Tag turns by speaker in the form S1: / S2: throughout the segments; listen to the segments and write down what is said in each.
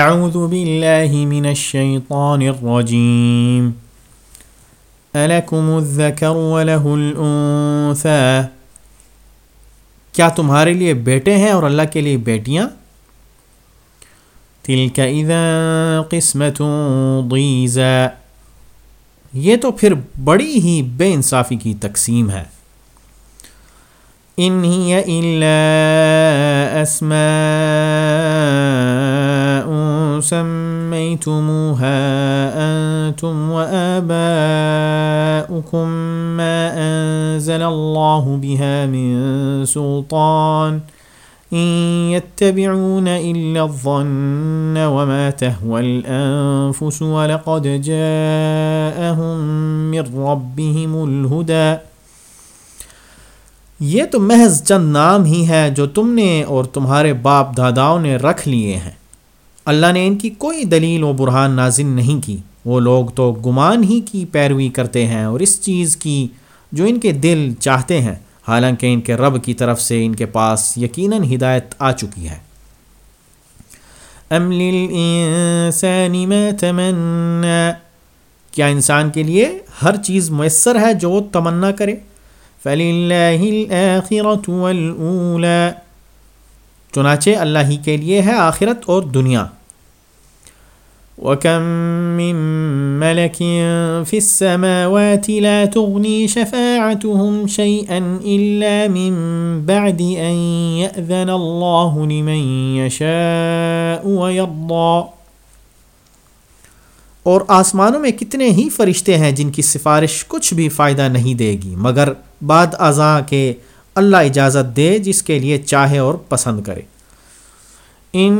S1: اعوذ باللہ من الشیطان الرجیم الکم الذکر ولہ الانثى کیا تمہارے لیے بیٹے ہیں اور اللہ کے لیے بیٹیاں؟ تلک اذا قسمت ضیزا یہ تو پھر بڑی ہی بے انصافی کی تقسیم ہے. ان هي الا اسماء سميتموها انتم واباؤكم ما انزل الله بها من سلطان ان يتبعون الا الظن وما تهوى الانفس ولقد جاءهم من ربهم الهدى یہ تو محض چند نام ہی ہے جو تم نے اور تمہارے باپ داداؤں نے رکھ لیے ہیں۔ اللہ نے ان کی کوئی دلیل و برہان نازل نہیں کی۔ وہ لوگ تو گمان ہی کی پیروی کرتے ہیں اور اس چیز کی جو ان کے دل چاہتے ہیں۔ حالانکہ ان کے رب کی طرف سے ان کے پاس یقیناً ہدایت آ چکی ہے۔ ام کیا انسان کے لیے ہر چیز میسر ہے جو تمنا کرے؟ فَلِلَّهِ الْآخِرَةُ وَالْأُولَى۔ چنانچہ اللہ ہی کے لیے ہے آخرت اور دنیا۔ وَكَم مِّن مَلَكٍ فِي السَّمَاوَاتِ لَا تُغْنِي شَفَاعَتُهُمْ شَيْئًا إِلَّا مِن بَعْدِ أَن يَأْذَنَ اللَّهُ لِمَن يَشَاءُ وَيَرْضَى۔ اور آسمانوں میں کتنے ہی فرشتے ہیں جن کی سفارش کچھ بھی فائدہ نہیں دے گی، مگر بعد ازاں کے اللہ اجازت دے جس کے لیے چاہے اور پسند کرے۔ ان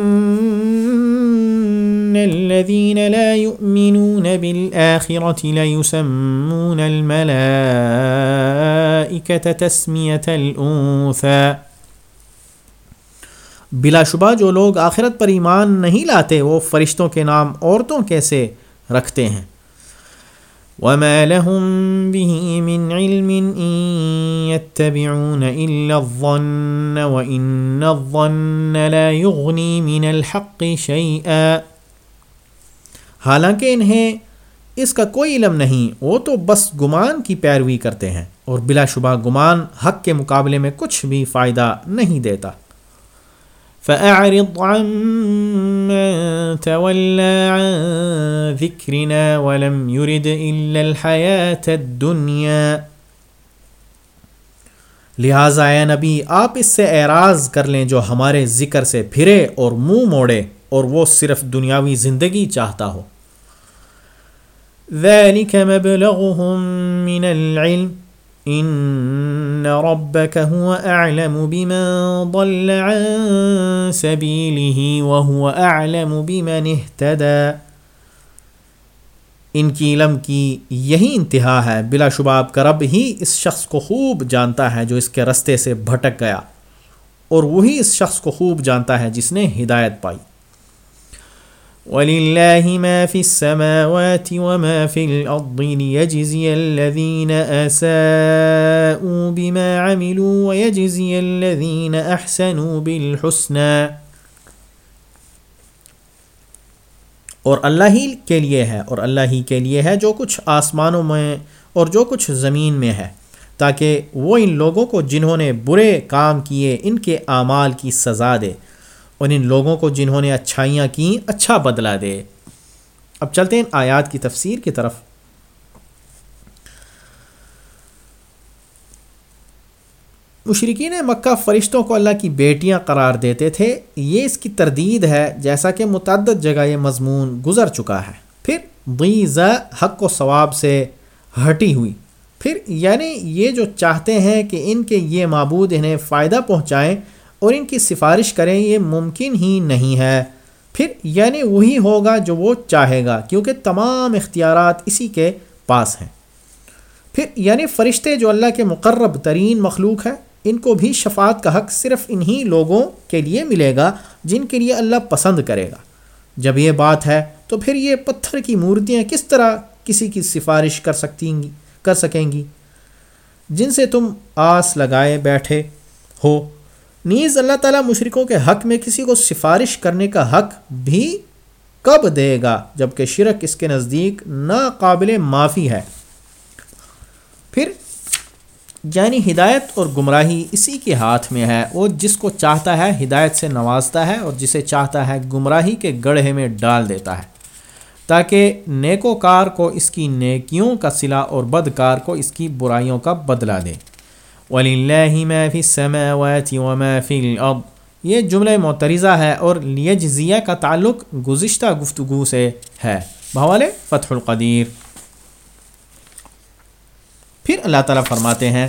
S1: ان الذين لا يؤمنون بالآخرة لا يسمون الملائكة تسمية الأنثى۔ بلا شبہ جو لوگ آخرت پر ایمان نہیں لاتے، وہ فرشتوں کے نام عورتوں کیسے رکھتے ہیں۔ وما لهم به من علم ان يتبعون الا الظن وان الظن لا يغني من الحق شيئا۔ حالانکہ انہیں اس کا کوئی علم نہیں، وہ تو بس گمان کی پیروی کرتے ہیں اور بلا شبہ گمان حق کے مقابلے میں کچھ بھی فائدہ نہیں دیتا۔ فأعرض عمن تولى عن ذكرنا ولم يرد إلا الحياة الدنيا۔ لہٰذا اے نبی، آپ اس سے اعراض کر لیں جو ہمارے ذکر سے پھرے اور منہ موڑے اور وہ صرف دنیاوی زندگی چاہتا ہو۔ ذلك مبلغهم من العلم ان ربك هو اعلم بمن ضل عن سبيله وهو اعلم بمن اهتدى۔ ان کی علم کی یہی انتہا ہے، بلا شبہ آپ کا رب ہی اس شخص کو خوب جانتا ہے جو اس کے رستے سے بھٹک گیا اور وہی اس شخص کو خوب جانتا ہے جس نے ہدایت پائی۔ وَلِلَّهِ مَا فِي السَّمَاوَاتِ وَمَا فِي الْأَرْضِ لِيَجْزِيَ الَّذِينَ أَسَاءُوا بِمَا عَمِلُوا وَيَجْزِيَ الَّذِينَ أَحْسَنُوا بِالْحُسْنَى۔ اور اللہ ہی کے لیے ہے، اور اللہ ہی کے لیے ہے جو کچھ آسمانوں میں اور جو کچھ زمین میں ہے، تاکہ وہ ان لوگوں کو جنہوں نے برے کام کیے ان کے اعمال کی سزا دے۔ اور ان لوگوں کو جنہوں نے اچھائیاں کیں اچھا بدلہ دے۔ اب چلتے ہیں آیات کی تفسیر کی طرف۔ مشرقین مکہ فرشتوں کو اللہ کی بیٹیاں قرار دیتے تھے۔ یہ اس کی تردید ہے، جیسا کہ متعدد جگہ یہ مضمون گزر چکا ہے۔ پھر ضیز حق و ثواب سے ہٹی ہوئی۔ پھر یعنی یہ جو چاہتے ہیں کہ ان کے یہ معبود انہیں فائدہ پہنچائیں اور ان کی سفارش کریں یہ ممکن ہی نہیں ہے۔ پھر یعنی وہی ہوگا جو وہ چاہے گا، کیونکہ تمام اختیارات اسی کے پاس ہیں۔ پھر یعنی فرشتے جو اللہ کے مقرب ترین مخلوق ہے ان کو بھی شفاعت کا حق صرف انہی لوگوں کے لیے ملے گا جن کے لیے اللہ پسند کرے گا۔ جب یہ بات ہے، تو پھر یہ پتھر کی مورتیاں کس طرح کسی کی سفارش کر سکتی کر سکیں گی؟ جن سے تم آس لگائے بیٹھے ہو نیز اللہ تعالیٰ مشرقوں کے حق میں کسی کو سفارش کرنے کا حق بھی کب دے گا جبکہ شرک اس کے نزدیک ناقابل معافی ہے۔ پھر یعنی ہدایت اور گمراہی اسی کے ہاتھ میں ہے۔ وہ جس کو چاہتا ہے ہدایت سے نوازتا ہے اور جسے چاہتا ہے گمراہی کے گڑھے میں ڈال دیتا ہے۔ تاکہ نیکو کار کو اس کی نیکیوں کا صلہ اور بدکار کو اس کی برائیوں کا بدلہ دے۔ وَلِلَّهِ مَا فِي السَّمَاوَاتِ وَمَا فِي الْأَرْضِ۔ یہ جملہ معترضہ ہے اور لیجزیہ کا تعلق گزشتہ گفتگو سے ہے۔ بحوالے فتح القدیر۔ پھر اللہ تعالیٰ فرماتے ہیں،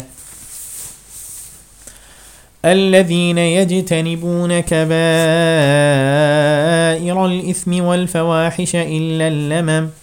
S1: الذين يجتنبون كبائر الإثم والفواحش إلا اللمم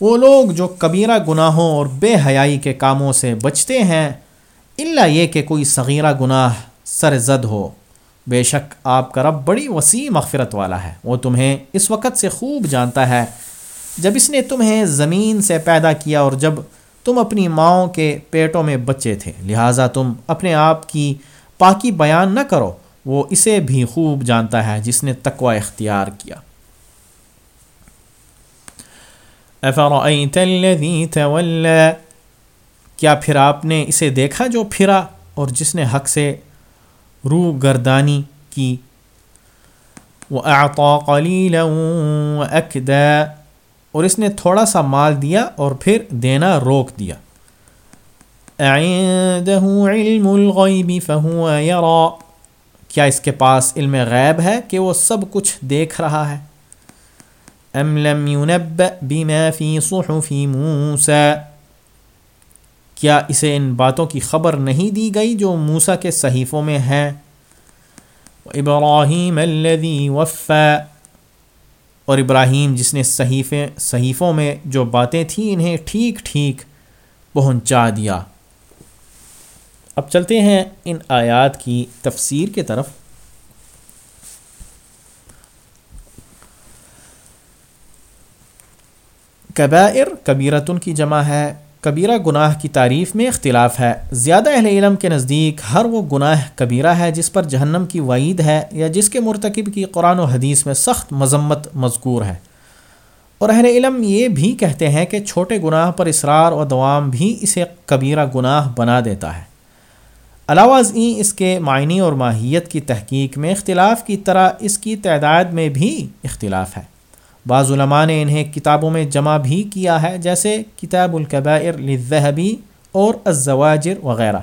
S1: وہ لوگ جو کبیرہ گناہوں اور بے حیائی کے کاموں سے بچتے ہیں اللہ یہ کہ کوئی صغیرہ گناہ سر زد ہو۔ بے شک آپ کا رب بڑی وسیع مغفرت والا ہے۔ وہ تمہیں اس وقت سے خوب جانتا ہے جب اس نے تمہیں زمین سے پیدا کیا اور جب تم اپنی ماؤں کے پیٹوں میں بچے تھے۔ لہٰذا تم اپنے آپ کی پاکی بیان نہ کرو۔ وہ اسے بھی خوب جانتا ہے جس نے تقوی اختیار کیا۔ کیا پھر آپ نے اسے دیکھا جو پھرا اور جس نے حق سے روح گردانی کی؟ وہ قَلِيلًا وَأَكْدَى۔ اور اس نے تھوڑا سا مال دیا اور پھر دینا روک دیا۔ عِلْمُ الْغَيْبِ فَهُوَ يَرَى۔ کیا اس کے پاس علم غیب ہے کہ وہ سب کچھ دیکھ رہا ہے؟ ام لم ينبأ بما في صحف موسى؟ کیا اسے ان باتوں کی خبر نہیں دی گئی جو موسا کے صحیفوں میں ہیں؟ ابراہیم الذي وفى۔ اور ابراہیم جس نے صحیفے صحیفوں میں جو باتیں تھیں انہیں ٹھیک ٹھیک پہنچا دیا۔ اب چلتے ہیں ان آیات کی تفسیر کے طرف۔ کبائر کبیرتن کی جمع ہے۔ کبیرہ گناہ کی تعریف میں اختلاف ہے۔ زیادہ اہل علم کے نزدیک ہر وہ گناہ کبیرہ ہے جس پر جہنم کی وعید ہے یا جس کے مرتکب کی قرآن و حدیث میں سخت مذمت مذکور ہے۔ اور اہل علم یہ بھی کہتے ہیں کہ چھوٹے گناہ پر اصرار و دوام بھی اسے کبیرہ گناہ بنا دیتا ہے۔ علاوہ ازیں اس کے معنی اور ماہیت کی تحقیق میں اختلاف کی طرح اس کی تعداد میں بھی اختلاف ہے۔ بعض علماء نے انہیں کتابوں میں جمع بھی کیا ہے، جیسے کتاب القبائر للذہبی اور الزواجر وغیرہ۔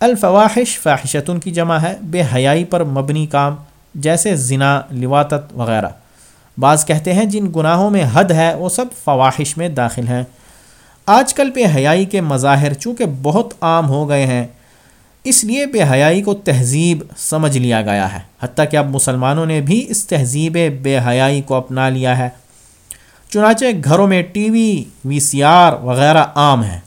S1: الفواحش فاحشتن کی جمع ہے، بے حیائی پر مبنی کام، جیسے زنا لواتت وغیرہ۔ بعض کہتے ہیں جن گناہوں میں حد ہے، وہ سب فواہش میں داخل ہیں۔ آج کل بے حیائی کے مظاہر چونکہ بہت عام ہو گئے ہیں اس لیے بے حیائی کو تہذیب سمجھ لیا گیا ہے، حتیٰ کہ اب مسلمانوں نے بھی اس تہذیب بے حیائی کو اپنا لیا ہے۔ چنانچہ گھروں میں ٹی وی وی سی آر وغیرہ عام ہیں۔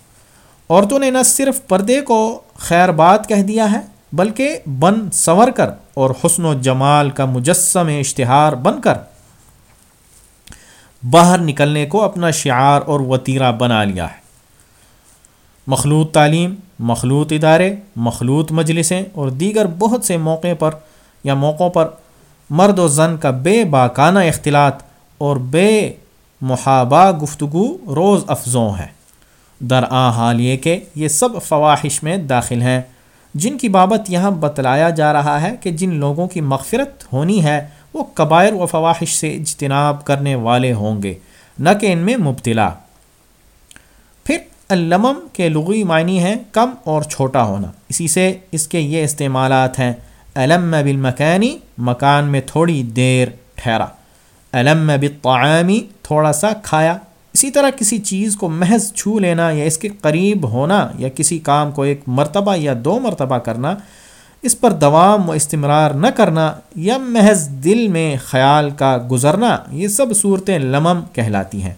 S1: عورتوں نے نہ صرف پردے کو خیر بات کہہ دیا ہے، بلکہ بن سنور کر اور حسن و جمال کا مجسم اشتہار بن کر باہر نکلنے کو اپنا شعار اور وطیرہ بنا لیا ہے۔ مخلوط تعلیم مخلوط ادارے، مخلوط مجلسیں اور دیگر بہت سے موقع پر یا موقعوں پر مرد و زن کا بے باکانہ اختلاط اور بے محابہ گفتگو روز افزوں ہے درآں حال یہ کہ یہ سب فواہش میں داخل ہیں، جن کی بابت یہاں بتلایا جا رہا ہے کہ جن لوگوں کی مغفرت ہونی ہے، وہ قبائر و فواہش سے اجتناب کرنے والے ہوں گے، نہ کہ ان میں مبتلا۔ المم کے لغوی معنی ہیں کم اور چھوٹا ہونا۔ اسی سے اس کے یہ استعمالات ہیں۔ علم بالمکانی مکان میں تھوڑی دیر ٹھہرا۔ علم بالطعامی تھوڑا سا کھایا۔ اسی طرح کسی چیز کو محض چھو لینا یا اس کے قریب ہونا یا کسی کام کو ایک مرتبہ یا دو مرتبہ کرنا، اس پر دوام و استمرار نہ کرنا یا محض دل میں خیال کا گزرنا، یہ سب صورتیں لمم کہلاتی ہیں۔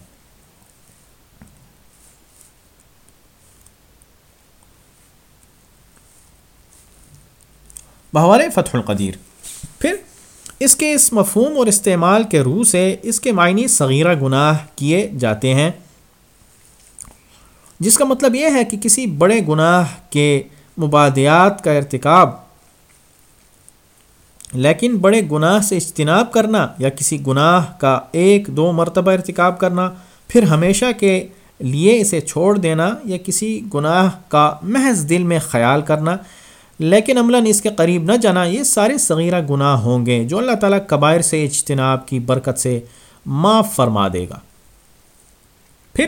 S1: بہوال فتح القدیر۔ پھر اس کے اس مفہوم اور استعمال کے روح سے اس کے معنی صغیرہ گناہ کیے جاتے ہیں۔ جس کا مطلب یہ ہے کہ کسی بڑے گناہ کے مبادیات کا ارتکاب، لیکن بڑے گناہ سے اجتناب کرنا یا کسی گناہ کا ایک دو مرتبہ ارتکاب کرنا، پھر ہمیشہ کے لیے اسے چھوڑ دینا یا کسی گناہ کا محض دل میں خیال کرنا لیکن عملاً اس کے قریب نہ جانا، یہ سارے صغیرہ گناہ ہوں گے جو اللہ تعالیٰ قبائر سے، اجتناب کی برکت سے معاف فرما دے گا۔ پھر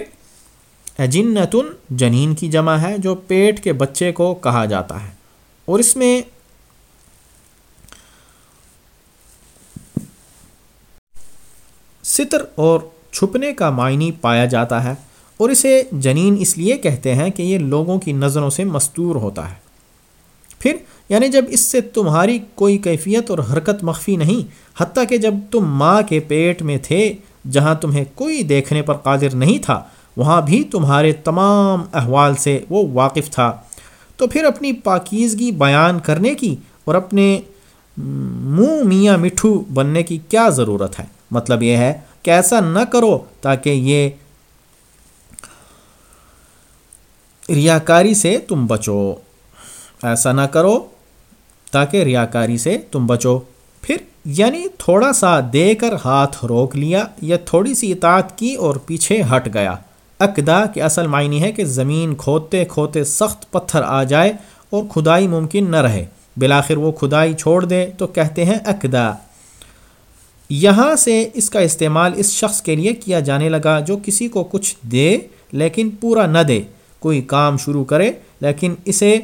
S1: اجنتن جنین کی جمع ہے جو پیٹ کے بچے کو کہا جاتا ہے۔ اور اس میں ستر اور چھپنے کا معنی پایا جاتا ہے اور اسے جنین اس لیے کہتے ہیں کہ یہ لوگوں کی نظروں سے مستور ہوتا ہے۔ پھر یعنی جب اس سے تمہاری کوئی کیفیت اور حرکت مخفی نہیں، حتیٰ کہ جب تم ماں کے پیٹ میں تھے جہاں تمہیں کوئی دیکھنے پر قادر نہیں تھا، وہاں بھی تمہارے تمام احوال سے وہ واقف تھا۔ تو پھر اپنی پاکیزگی بیان کرنے کی اور اپنے منہ میاں مٹھو بننے کی کیا ضرورت ہے؟ مطلب یہ ہے کہ ایسا نہ کرو تاکہ یہ ریاکاری سے تم بچو۔ ایسا نہ کرو تاکہ ریاکاری سے تم بچو۔ پھر یعنی تھوڑا سا دے کر ہاتھ روک لیا یا تھوڑی سی اطاعت کی اور پیچھے ہٹ گیا۔ اقدا کے اصل معنی ہے کہ زمین کھوتے کھوتے سخت پتھر آ جائے اور کھدائی ممکن نہ رہے۔ بلاخر وہ کھدائی چھوڑ دے تو کہتے ہیں اقدا۔ یہاں سے اس کا استعمال اس شخص کے لیے کیا جانے لگا جو کسی کو کچھ دے لیکن پورا نہ دے۔ کوئی کام شروع کرے لیکن اسے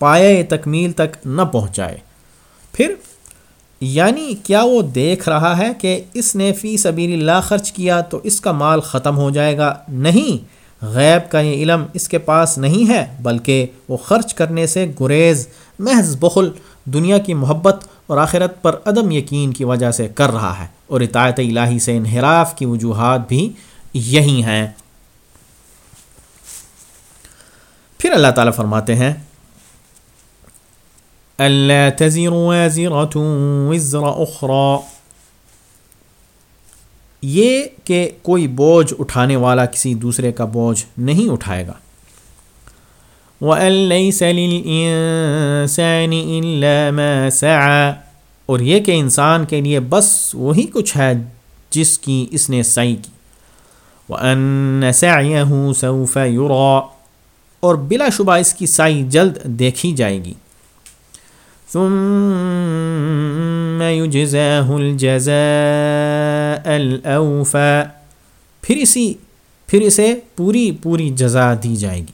S1: پائے تکمیل تک نہ پہنچائے پھر یعنی کیا وہ دیکھ رہا ہے کہ اس نے فی سبیل اللہ خرچ کیا تو اس کا مال ختم ہو جائے گا؟ نہیں، غیب کا یہ علم اس کے پاس نہیں ہے، بلکہ وہ خرچ کرنے سے گریز، محض بخل، دنیا کی محبت اور آخرت پر عدم یقین کی وجہ سے کر رہا ہے۔ اور اطاعت الہی سے انحراف کی وجوہات بھی یہی ہیں۔ پھر اللہ تعالیٰ فرماتے ہیں اللہ تزیر وزر اخرى یہ کہ کوئی بوجھ اٹھانے والا کسی دوسرے کا بوجھ نہیں اٹھائے گا۔ وَأَن لَيْسَ لِلْإِنسَانِ إِلَّا مَا سَعَى۔ اور یہ کہ انسان کے لیے بس وہی کچھ ہے جس کی اس نے سعی کی۔ وَأَنَّ سَعْيَهُ سَوْفَ يُرَى۔ اور بلا شبہ اس کی سائی جلد دیکھی جائے گی۔ ثم يجزاه الجزاء الاوفى پھر اسی، پھر اسے پوری پوری جزا دی جائے گی.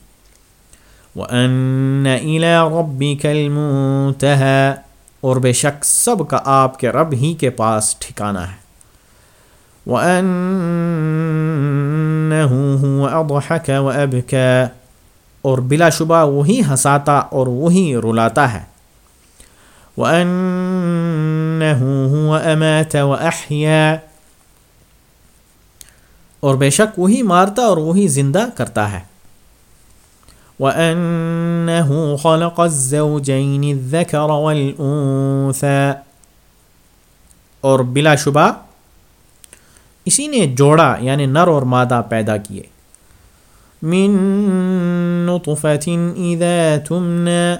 S1: وَأَنَّ إِلَىٰ رَبِّكَ الْمُنْتَهَى اور بے شک سب کا آپ کے رب ہی کے پاس ٹھکانہ ہے. وَأَنَّهُ هُوَ أَضْحَكَ وَأَبْكَى. اور بلا شبہ وہی ہنساتا اور وہی رلاتا ہے. وَأَنَّهُ هُوَ أَمَاتَ وَأَحْيَا۔ اور بے شک وہی مارتا اور وہی زندہ کرتا ہے۔ وَأَنَّهُ خَلَقَ الزَّوْجَيْنِ الذَّكَرَ وَالْأُنثَى۔ اور بلا شبہ اسی نے جوڑا یعنی نر اور مادہ پیدا کیے۔ من نطفة اذا تمنى۔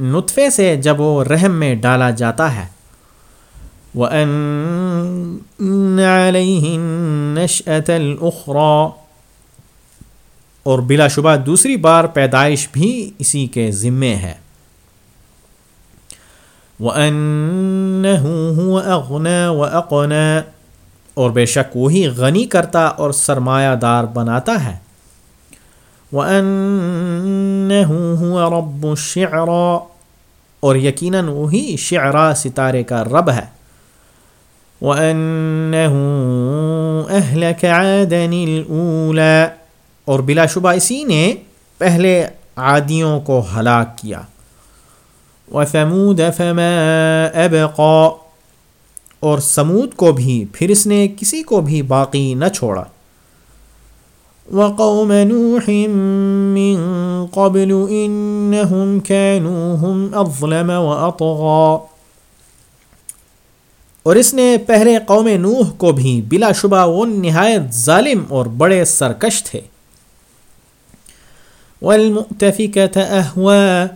S1: نطفے سے جب وہ رحم میں ڈالا جاتا ہے۔ وَأَنَّ عَلَيْهِ النَّشْأَةَ الْأُخْرَى۔ اور بلا شبہ دوسری بار پیدائش بھی اسی کے ذمے ہے۔ وَأَنَّهُ هُوَ أَغْنَى وَأَقْنَى۔ اور بے شک وہی غنی کرتا اور سرمایہ دار بناتا ہے۔ وَأَنَّهُ هُوَ رَبُّ الشِّعْرَى اور یقیناً وہی شعرا ستارے کا رب ہے۔ وَأَنَّهُ أَهْلَكَ عَادًا الْأُولَى اور بلا شبہ اسی نے پہلے عادیوں کو ہلاک کیا۔ وثمود فما ابقا اور سمود کو بھی، پھر اس نے کسی کو بھی باقی نہ چھوڑا۔ وقوم نوح من قبل انهم كانوا هم اظلم واطغى اور اس نے پہلے قوم نوح کو بھی بلا شبہ وہ نہایت ظالم اور بڑے سرکش تھے۔ والمؤتفكة اهوا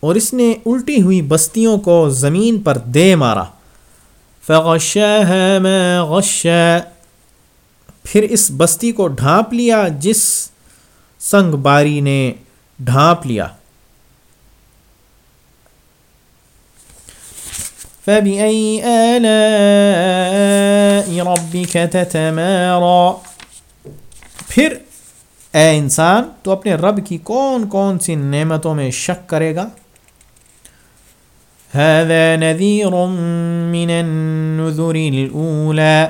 S1: اور اس نے الٹی ہوئی بستیوں کو زمین پر دے مارا۔ فغشاها ما غشا۔ پھر اس بستی کو ڈھانپ لیا، جس سنگ باری نے ڈھانپ لیا۔ فَبِأَيِّ آلَاءِ رَبِّكَ تَتَمَارَى پھر اے انسان، تو اپنے رب کی کون کون سی نعمتوں میں شک کرے گا؟ هذا نذير من النذر الأولى۔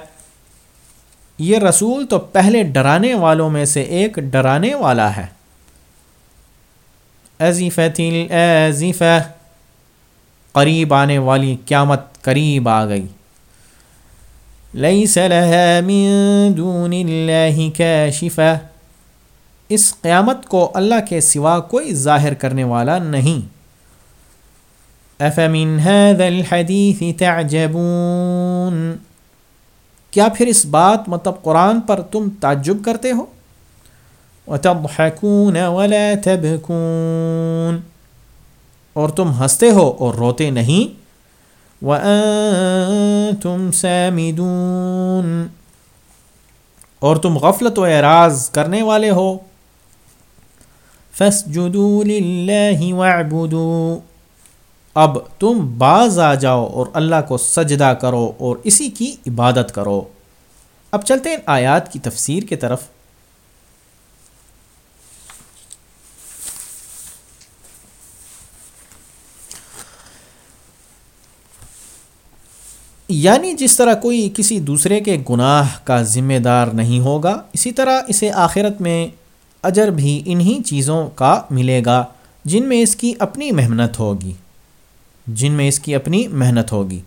S1: یہ رسول تو پہلے ڈرانے والوں میں سے ایک ڈرانے والا ہے۔ ازیفت قریب آنے والی قیامت قریب آ گئی۔ لیس لها من دون اللہ کاشفہ۔ اس قیامت کو اللہ کے سوا کوئی ظاہر کرنے والا نہیں۔ افمن هذا الحديث تعجبون؟ کیا پھر اس بات مطلب قرآن پر تم تعجب کرتے ہو؟ وتضحكون ولا تبكون اور تم ہنستے ہو اور روتے نہیں؟ وانتم سامدون اور تم غفلت و اعراض کرنے والے ہو۔ فاسجدوا لله واعبدوا اب تم باز آ جاؤ اور اللہ کو سجدہ کرو اور اسی کی عبادت کرو۔ اب چلتے ہیں آیات کی تفسیر کی طرف۔ یعنی جس طرح کوئی کسی دوسرے کے گناہ کا ذمہ دار نہیں ہوگا، اسی طرح اسے آخرت میں اجر بھی انہی چیزوں کا ملے گا، جن میں اس کی اپنی محنت ہوگی۔ جن میں اس کی اپنی محنت ہوگی۔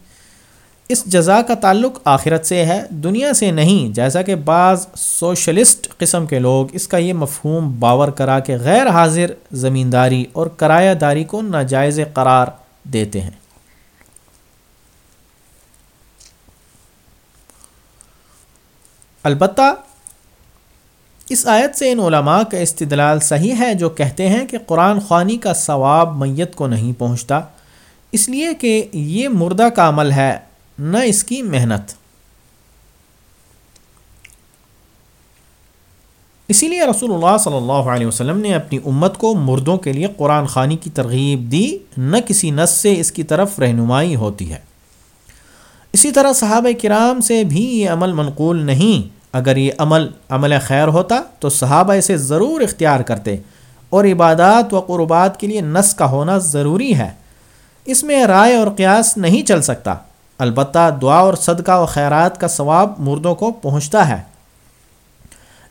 S1: اس جزا کا تعلق آخرت سے ہے، دنیا سے نہیں، جیسا کہ بعض سوشلسٹ قسم کے لوگ اس کا یہ مفہوم باور کرا کہ غیر حاضر زمینداری اور کرایہ داری کو ناجائز قرار دیتے ہیں۔ البتہ اس آیت سے ان علماء کا استدلال صحیح ہے جو کہتے ہیں کہ قرآن خوانی کا ثواب میت کو نہیں پہنچتا۔ اس لیے کہ یہ مردہ کا عمل ہے، نہ اس کی محنت۔ اسی لیے رسول اللہ صلی اللہ علیہ وسلم نے اپنی امت کو مردوں کے لیے قرآن خوانی کی ترغیب دی، نہ کسی نس سے اس کی طرف رہنمائی ہوتی ہے۔ اسی طرح صحابہ کرام سے بھی یہ عمل منقول نہیں۔ اگر یہ عمل عمل خیر ہوتا تو صحابہ اسے ضرور اختیار کرتے اور عبادات و قربات کے لیے نس کا ہونا ضروری ہے۔ اس میں رائے اور قیاس نہیں چل سکتا۔ البتہ دعا اور صدقہ و خیرات کا ثواب مردوں کو پہنچتا ہے۔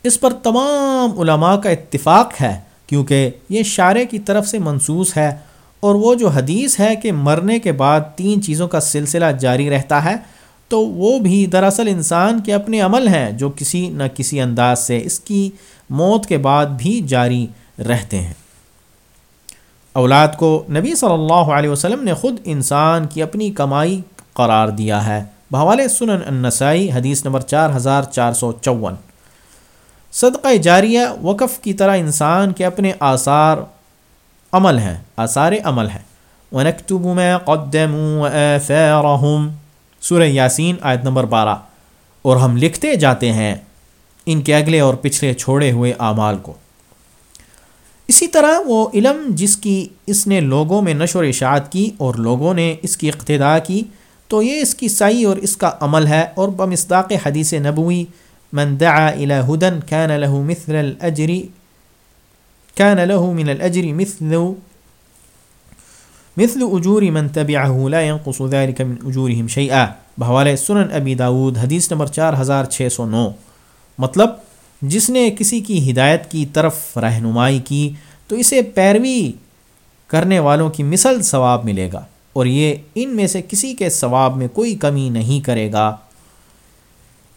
S1: اس پر تمام علماء کا اتفاق ہے، کیونکہ یہ شارے کی طرف سے منسوس ہے اور وہ جو حدیث ہے کہ مرنے کے بعد تین چیزوں کا سلسلہ جاری رہتا ہے، تو وہ بھی دراصل انسان کے اپنے عمل ہیں جو کسی نہ کسی انداز سے اس کی موت کے بعد بھی جاری رہتے ہیں۔ اولاد کو نبی صلی اللہ علیہ وسلم نے خود انسان کی اپنی کمائی قرار دیا ہے۔ بحوال سنن النسائی حدیث نمبر چار ہزار چار سو چون۔ صدقہ جاریہ وقف کی طرح انسان کے اپنے آثار عمل ہیں، آثار عمل ہیں۔ ونکتب ما قدموا آثارهم سورہ یاسین آیت نمبر بارہ۔ اور ہم لکھتے جاتے ہیں ان کے اگلے اور پچھلے چھوڑے ہوئے اعمال کو۔ اسی طرح وہ علم جس کی اس نے لوگوں میں نشر و اشاعت کی اور لوگوں نے اس کی اقتدا کی، تو یہ اس کی سائی اور اس کا عمل ہے۔ اور بمصداق حدیث نبوی، من دعا الى هدن كان له مثل الاجر كان له من الاجر مثل مثل اجور من تبعه لا ينقص ذلك من اجورهم شيئا۔ بحوالہ سنن ابی داود، حدیث نمبر 4609 مطلب جس نے کسی کی ہدایت کی طرف رہنمائی کی، تو اسے پیروی کرنے والوں کی مثل ثواب ملے گا، اور یہ ان میں سے کسی کے ثواب میں کوئی کمی نہیں کرے گا۔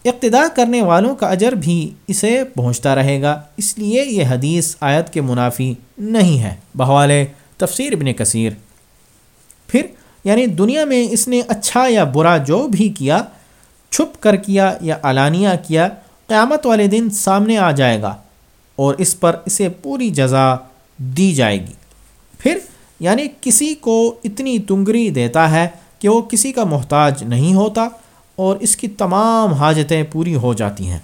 S1: اقتدا کرنے والوں کا اجر بھی اسے پہنچتا رہے گا، اس لیے یہ حدیث آیت کے منافی نہیں ہے۔ بحوال تفسیر ابن کثیر۔ پھر یعنی دنیا میں اس نے اچھا یا برا جو بھی کیا، چھپ کر کیا یا علانیہ کیا قیامت والے دن سامنے آ جائے گا اور اس پر اسے پوری جزا دی جائے گی۔ پھر یعنی کسی کو اتنی تنگری دیتا ہے کہ وہ کسی کا محتاج نہیں ہوتا اور اس کی تمام حاجتیں پوری ہو جاتی ہیں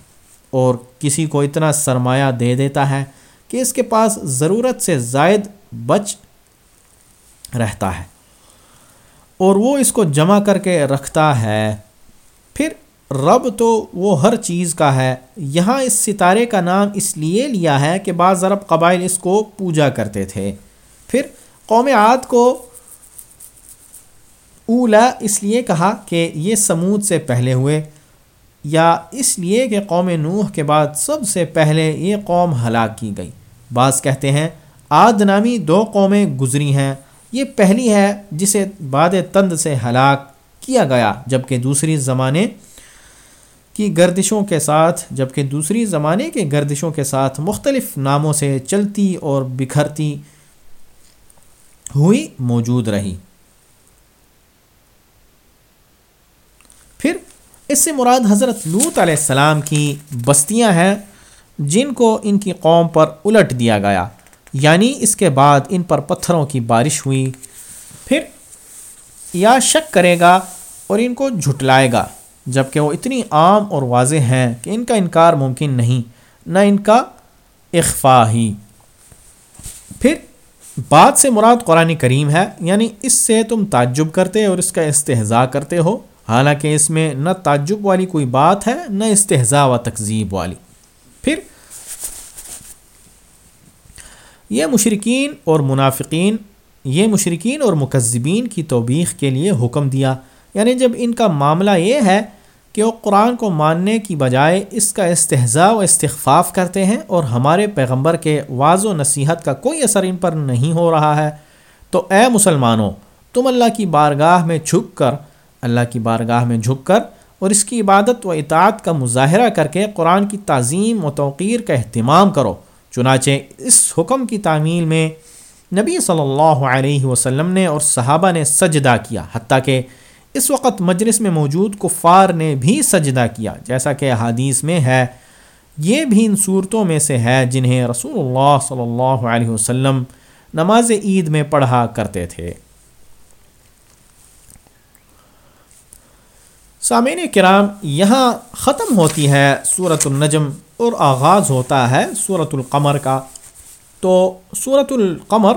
S1: اور کسی کو اتنا سرمایہ دے دیتا ہے کہ اس کے پاس ضرورت سے زائد بچ رہتا ہے اور وہ اس کو جمع کر کے رکھتا ہے۔ پھر رب تو وہ ہر چیز کا ہے۔ یہاں اس ستارے کا نام اس لیے لیا ہے کہ بعض عرب قبائل اس کو پوجا کرتے تھے۔ پھر قوم عاد کو اولا اس لیے کہا کہ یہ سمود سے پہلے ہوئے یا اس لیے کہ قوم نوح کے بعد سب سے پہلے یہ قوم ہلاک کی گئی۔ بعض کہتے ہیں آد نامی دو قومیں گزری ہیں۔ یہ پہلی ہے جسے باد تند سے ہلاک کیا گیا، جبکہ دوسری زمانے کی گردشوں کے ساتھ، جبکہ دوسری زمانے کے گردشوں کے ساتھ مختلف ناموں سے چلتی اور بکھرتی ہوئی موجود رہی۔ پھر اس سے مراد حضرت لوت علیہ السلام کی بستیاں ہیں، جن کو ان کی قوم پر الٹ دیا گیا۔ یعنی اس کے بعد ان پر پتھروں کی بارش ہوئی۔ پھر یا شک کرے گا اور ان کو جھٹلائے گا۔ جبکہ وہ اتنی عام اور واضح ہیں کہ ان کا انکار ممکن نہیں، نہ ان کا اخفا ہی۔ پھر بات سے مراد قرآن کریم ہے یعنی اس سے تم تعجب کرتے اور اس کا استحضاء کرتے ہو۔ حالانکہ اس میں نہ تعجب والی کوئی بات ہے، نہ استحضاء و تقزیب والی۔ پھر یہ مشرقین اور منافقین، یہ مشرقین اور مکذبین کی توبیخ کے لیے حکم دیا۔ یعنی جب ان کا معاملہ یہ ہے کہ وہ قرآن کو ماننے کی بجائے اس کا استحضاء و استخفاف کرتے ہیں اور ہمارے پیغمبر کے واض و نصیحت کا کوئی اثر ان پر نہیں ہو رہا ہے، تو اے مسلمانوں، تم اللہ کی بارگاہ میں جھک کر، اللہ کی بارگاہ میں جھک کر اور اس کی عبادت و اطاعت کا مظاہرہ کر کے قرآن کی تعظیم و توقیر کا اہتمام کرو۔ چنانچہ اس حکم کی تعمیل میں نبی صلی اللہ علیہ وسلم نے اور صحابہ نے سجدہ کیا، حتیٰ کہ اس وقت مجلس میں موجود کفار نے بھی سجدہ کیا، جیسا کہ حادیث میں ہے۔ یہ بھی ان صورتوں میں سے ہے جنہیں رسول اللہ صلی اللہ علیہ وسلم نماز عید میں پڑھا کرتے تھے۔ سامعین کرام، یہاں ختم ہوتی ہے صورت النجم اور آغاز ہوتا ہے صورت القمر کا۔ تو صورت القمر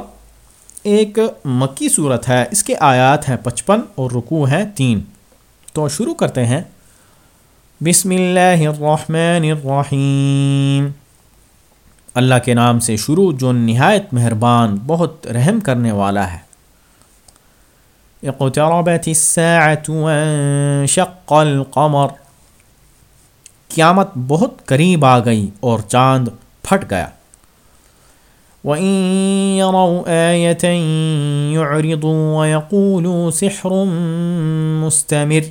S1: ایک مکی صورت ہے۔ اس کے آیات ہیں پچپن اور رکوع ہیں تین۔ تو شروع کرتے ہیں۔ بسم اللہ الرحمن الرحیم۔ اللہ کے نام سے شروع جو نہایت مہربان، بہت رحم کرنے والا ہے۔ اقتربت وانشق القمر۔ قیامت بہت قریب آ گئی اور چاند پھٹ گیا۔ وَإِن يَرَوْا آيَةً يُعْرِضُوا وَيَقُولُوا سِحْرٌ مُسْتَمِرٌ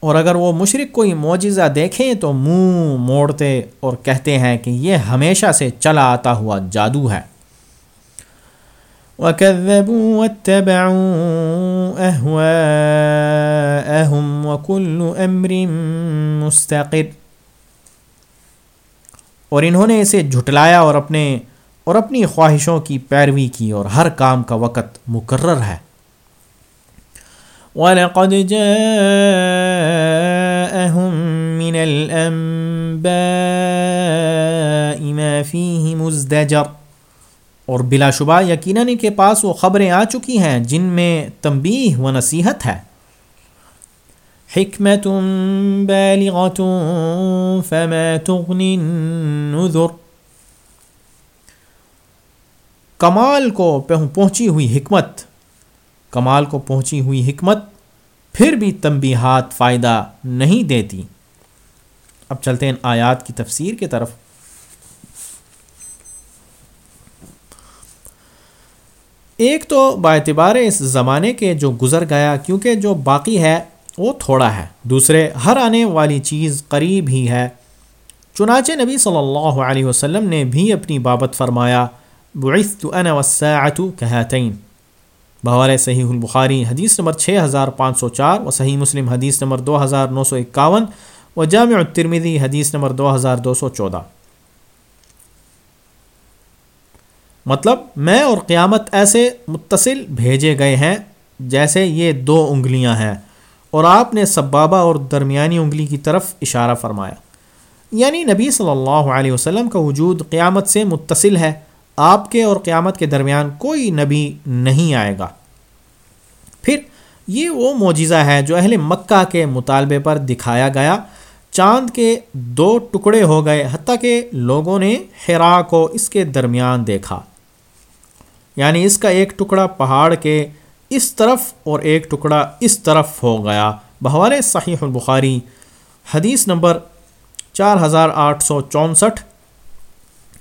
S1: اور اگر وہ مشرق کوئی معجزہ دیکھیں تو منہ موڑتے اور کہتے ہیں کہ یہ ہمیشہ سے چلا آتا ہوا جادو ہے۔ وَكَذَّبُوا وَاتَّبَعُوا أَهْوَاءَهُمْ وَكُلُّ أَمْرٍ مُسْتَقِرٍ اور انہوں نے اسے جھٹلایا اور اپنے اور اپنی خواہشوں کی پیروی کی اور ہر کام کا وقت مقرر ہے۔ وَلَقَدْ جَاءَهُم مِّنَ الْأَنبَاءِ مَا فِيهِ مُزْدَجَرٍ۔ اور بلا شبہ یقیناً ان کے پاس وہ خبریں آ چکی ہیں جن میں تنبیہ و نصیحت ہے۔ حکمت بالغت فما تغنی النذر۔ کمال کو پہنچی ہوئی حکمت۔ کمال کو پہنچی ہوئی حکمت پھر بھی تنبیہات فائدہ نہیں دیتی۔ اب چلتے ہیں آیات کی تفسیر کی طرف۔ ایک تو باعتبار اس زمانے کے جو گزر گیا، کیونکہ جو باقی ہے وہ تھوڑا ہے۔ دوسرے، ہر آنے والی چیز قریب ہی ہے۔ چنانچہ نبی صلی اللہ علیہ وسلم نے بھی اپنی بابت فرمایا بعثت انا والساعت کہتین بہار صحیح البخاری، حدیث نمبر 6504 و صحیح مسلم، حدیث نمبر 2951 و جامع الترمذی، حدیث نمبر 2214 مطلب میں اور قیامت ایسے متصل بھیجے گئے ہیں جیسے یہ دو انگلیاں ہیں اور آپ نے سبابہ اور درمیانی انگلی کی طرف اشارہ فرمایا۔ یعنی نبی صلی اللہ علیہ وسلم کا وجود قیامت سے متصل ہے۔ آپ کے اور قیامت کے درمیان کوئی نبی نہیں آئے گا۔ پھر یہ وہ معجزہ ہے جو اہل مکہ کے مطالبے پر دکھایا گیا۔ چاند کے دو ٹکڑے ہو گئے، حتیٰ کہ لوگوں نے ہرا کو اس کے درمیان دیکھا۔ یعنی اس کا ایک ٹکڑا پہاڑ کے اس طرف اور ایک ٹکڑا اس طرف ہو گیا۔ بہوال صحیح البخاری، حدیث نمبر چار ہزار آٹھ سو چونسٹھ۔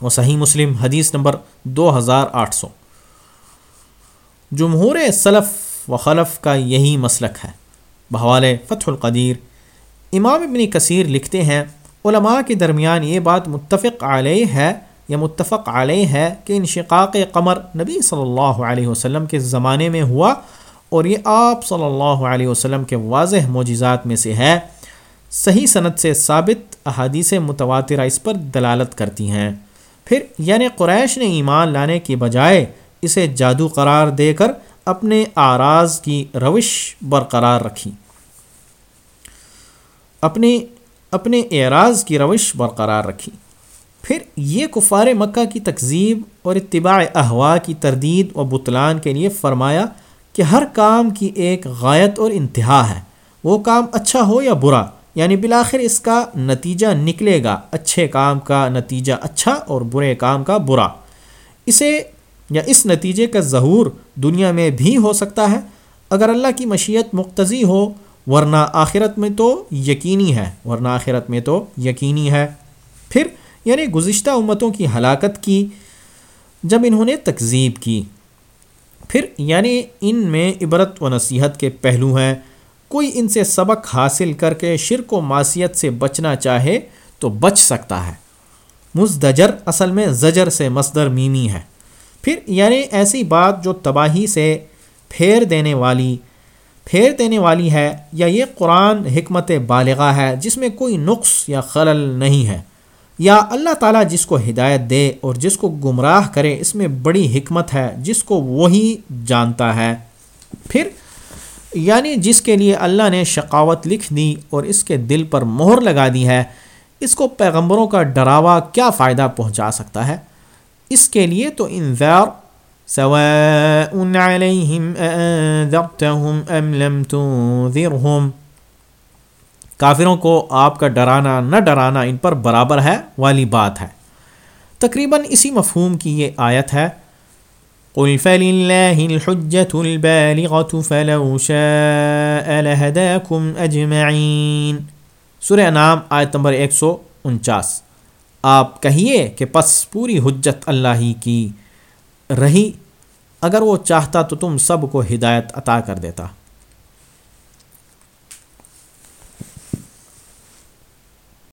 S1: اور صحیح مسلم حدیث نمبر دو ہزار آٹھ سو۔ جمہور صلف و خلف کا یہی مسلک ہے۔ بحوال فتح القدیر۔ امام ابن کثیر لکھتے ہیں، علماء کے درمیان یہ بات متفق علیہ ہے یا متفق علیہ ہے کہ انشقاق قمر نبی صلی اللہ علیہ وسلم کے زمانے میں ہوا اور یہ آپ صلی اللہ علیہ وسلم کے واضح معجزات میں سے ہے۔ صحیح صنعت سے ثابت احادیث متواترہ اس پر دلالت کرتی ہیں۔ پھر یعنی قریش نے ایمان لانے کی بجائے اسے جادو قرار دے کر اپنے آراز کی روش برقرار رکھی۔ اپنے اپنے اعراض کی روش برقرار رکھی۔ پھر یہ کفار مکہ کی تکذیب اور اتباع احوا کی تردید و بطلان کے لیے فرمایا کہ ہر کام کی ایک غایت اور انتہا ہے۔ وہ کام اچھا ہو یا برا یعنی بلاخر اس کا نتیجہ نکلے گا۔ اچھے کام کا نتیجہ اچھا اور برے کام کا برا۔ اسے یا اس نتیجے کا ظہور دنیا میں بھی ہو سکتا ہے۔ اگر اللہ کی مشیت مقتضی ہو، ورنہ آخرت میں تو یقینی ہے۔ ورنہ آخرت میں تو یقینی ہے۔ پھر یعنی گزشتہ امتوں کی ہلاکت کی، جب انہوں نے تکذیب کی۔ پھر یعنی ان میں عبرت و نصیحت کے پہلو ہیں۔ کوئی ان سے سبق حاصل کر کے شرک و معصیت سے بچنا چاہے تو بچ سکتا ہے۔ مزدجر اصل میں زجر سے مصدر میمی ہے۔ پھر یعنی ایسی بات جو تباہی سے پھیر دینے والی، پھیر دینے والی ہے یا یہ قرآن حکمت بالغہ ہے جس میں کوئی نقص یا خلل نہیں ہے۔ یا اللہ تعالیٰ جس کو ہدایت دے اور جس کو گمراہ کرے اس میں بڑی حکمت ہے جس کو وہی جانتا ہے۔ پھر یعنی جس کے لیے اللہ نے شقاوت لکھ دی اور اس کے دل پر مہر لگا دی ہے، اس کو پیغمبروں کا ڈراوا کیا فائدہ پہنچا سکتا ہے؟ اس کے لیے تو انذار سواء علیہم ام لم تنذرہم۔ کافروں کو آپ کا ڈرانا نہ ڈرانا ان پر برابر ہے والی بات ہے۔ تقریباً اسی مفہوم کی یہ آیت ہے۔ قل فلله الحجة البالغة فلو شاء لهداكم أجمعين. سورہ نام آیت نمبر ایک سو انچاس. آپ کہیے کہ پس پوری حجت اللہ ہی کی رہی؟ اگر وہ چاہتا تو تم سب کو ہدایت عطا کر دیتا۔